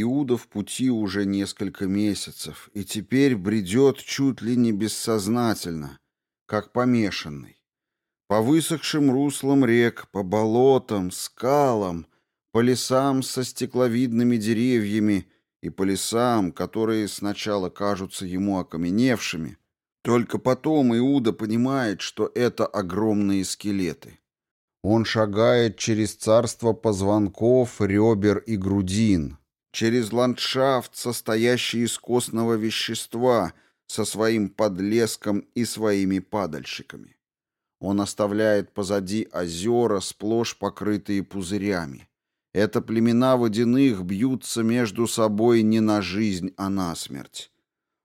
Иуда в пути уже несколько месяцев, и теперь бредет чуть ли не бессознательно, как помешанный. По высохшим руслам рек, по болотам, скалам, по лесам со стекловидными деревьями и по лесам, которые сначала кажутся ему окаменевшими, только потом Иуда понимает, что это огромные скелеты. Он шагает через царство позвонков, ребер и грудин, через ландшафт, состоящий из костного вещества, со своим подлеском и своими падальщиками. Он оставляет позади озера, сплошь покрытые пузырями. Это племена водяных бьются между собой не на жизнь, а на смерть.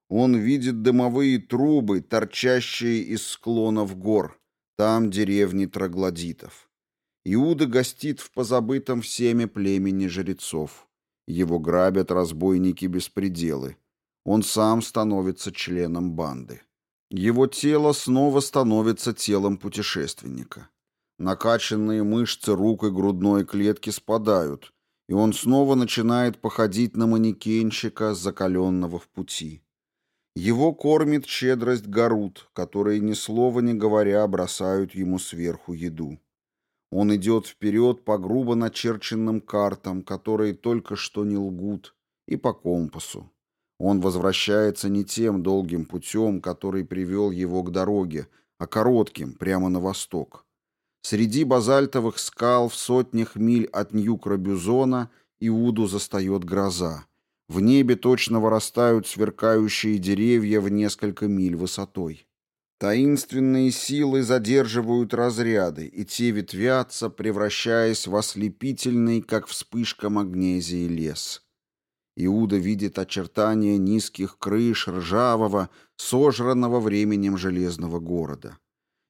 Он видит дымовые трубы, торчащие из склонов гор. Там деревни троглодитов. Иуда гостит в позабытом всеми племени жрецов. Его грабят разбойники-беспределы. Он сам становится членом банды. Его тело снова становится телом путешественника. Накачанные мышцы рук и грудной клетки спадают, и он снова начинает походить на манекенщика, закаленного в пути. Его кормит щедрость Гарут, которые ни слова не говоря бросают ему сверху еду. Он идет вперед по грубо начерченным картам, которые только что не лгут, и по компасу. Он возвращается не тем долгим путем, который привел его к дороге, а коротким, прямо на восток. Среди базальтовых скал в сотнях миль от Ньюкра-Бюзона Иуду застает гроза. В небе точно вырастают сверкающие деревья в несколько миль высотой. Таинственные силы задерживают разряды, и те ветвятся, превращаясь в ослепительный, как вспышка магнезии, лес. Иуда видит очертания низких крыш ржавого, сожранного временем железного города.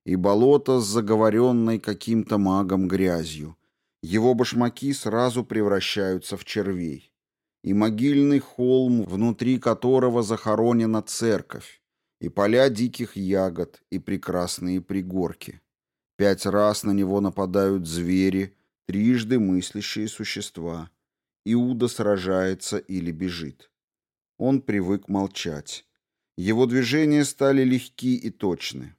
И болото с заговоренной каким-то магом грязью. Его башмаки сразу превращаются в червей. И могильный холм, внутри которого захоронена церковь и поля диких ягод, и прекрасные пригорки. Пять раз на него нападают звери, трижды мыслящие существа. Иуда сражается или бежит. Он привык молчать. Его движения стали легки и точны.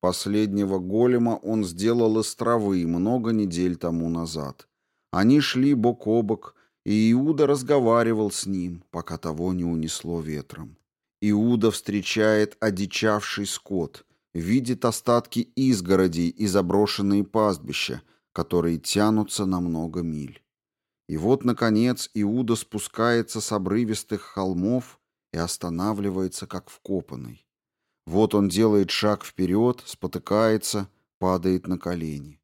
Последнего голема он сделал из травы много недель тому назад. Они шли бок о бок, и Иуда разговаривал с ним, пока того не унесло ветром. Иуда встречает одичавший скот, видит остатки изгородей и заброшенные пастбища, которые тянутся на много миль. И вот, наконец, Иуда спускается с обрывистых холмов и останавливается, как вкопанный. Вот он делает шаг вперед, спотыкается, падает на колени.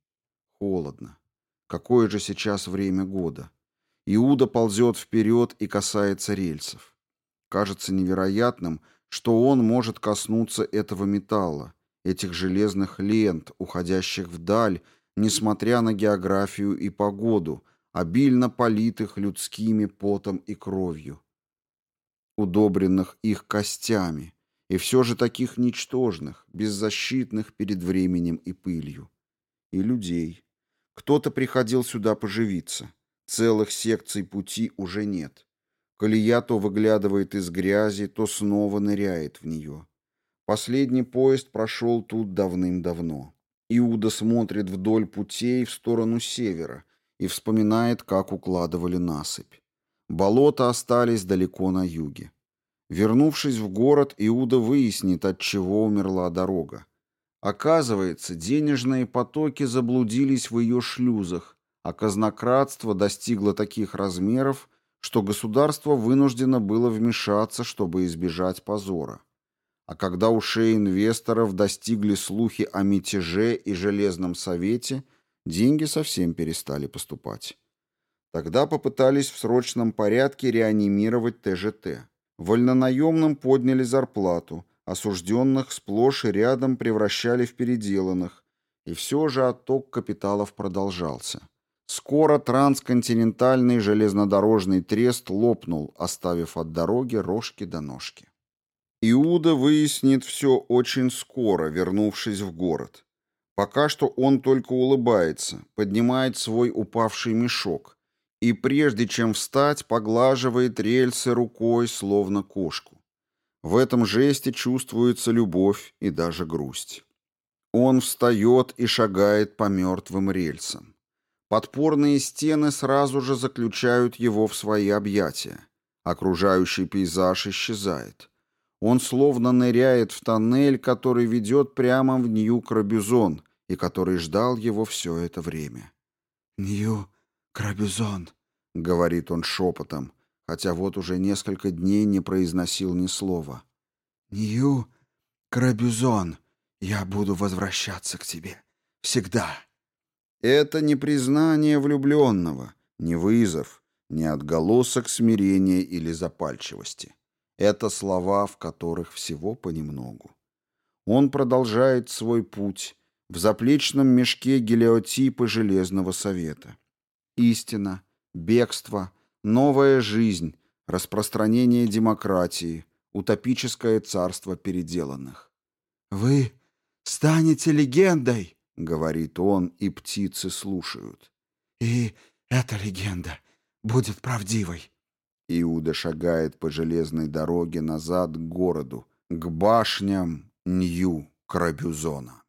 Холодно. Какое же сейчас время года? Иуда ползет вперед и касается рельсов. Кажется невероятным, что он может коснуться этого металла, этих железных лент, уходящих вдаль, несмотря на географию и погоду, обильно политых людскими потом и кровью, удобренных их костями, и все же таких ничтожных, беззащитных перед временем и пылью. И людей. Кто-то приходил сюда поживиться. Целых секций пути уже нет. Колея то выглядывает из грязи, то снова ныряет в нее. Последний поезд прошел тут давным-давно. Иуда смотрит вдоль путей в сторону севера и вспоминает, как укладывали насыпь. Болота остались далеко на юге. Вернувшись в город, Иуда выяснит, от чего умерла дорога. Оказывается, денежные потоки заблудились в ее шлюзах, а казнократство достигло таких размеров, что государство вынуждено было вмешаться, чтобы избежать позора. А когда ушей инвесторов достигли слухи о мятеже и Железном Совете, деньги совсем перестали поступать. Тогда попытались в срочном порядке реанимировать ТЖТ. Вольнонаемным подняли зарплату, осужденных сплошь и рядом превращали в переделанных, и все же отток капиталов продолжался. Скоро трансконтинентальный железнодорожный трест лопнул, оставив от дороги рожки до ножки. Иуда выяснит все очень скоро, вернувшись в город. Пока что он только улыбается, поднимает свой упавший мешок и прежде чем встать, поглаживает рельсы рукой, словно кошку. В этом жесте чувствуется любовь и даже грусть. Он встает и шагает по мертвым рельсам. Подпорные стены сразу же заключают его в свои объятия. Окружающий пейзаж исчезает. Он словно ныряет в тоннель, который ведет прямо в Нью-Крабюзон и который ждал его все это время. «Нью-Крабюзон», — говорит он шепотом, хотя вот уже несколько дней не произносил ни слова. «Нью-Крабюзон, я буду возвращаться к тебе. Всегда». Это не признание влюбленного, не вызов, не отголосок смирения или запальчивости. Это слова, в которых всего понемногу. Он продолжает свой путь в заплечном мешке гелиотипы Железного Совета. Истина, бегство, новая жизнь, распространение демократии, утопическое царство переделанных. «Вы станете легендой!» — говорит он, и птицы слушают. «И эта легенда будет правдивой». Иуда шагает по железной дороге назад к городу, к башням Нью-Крабюзона.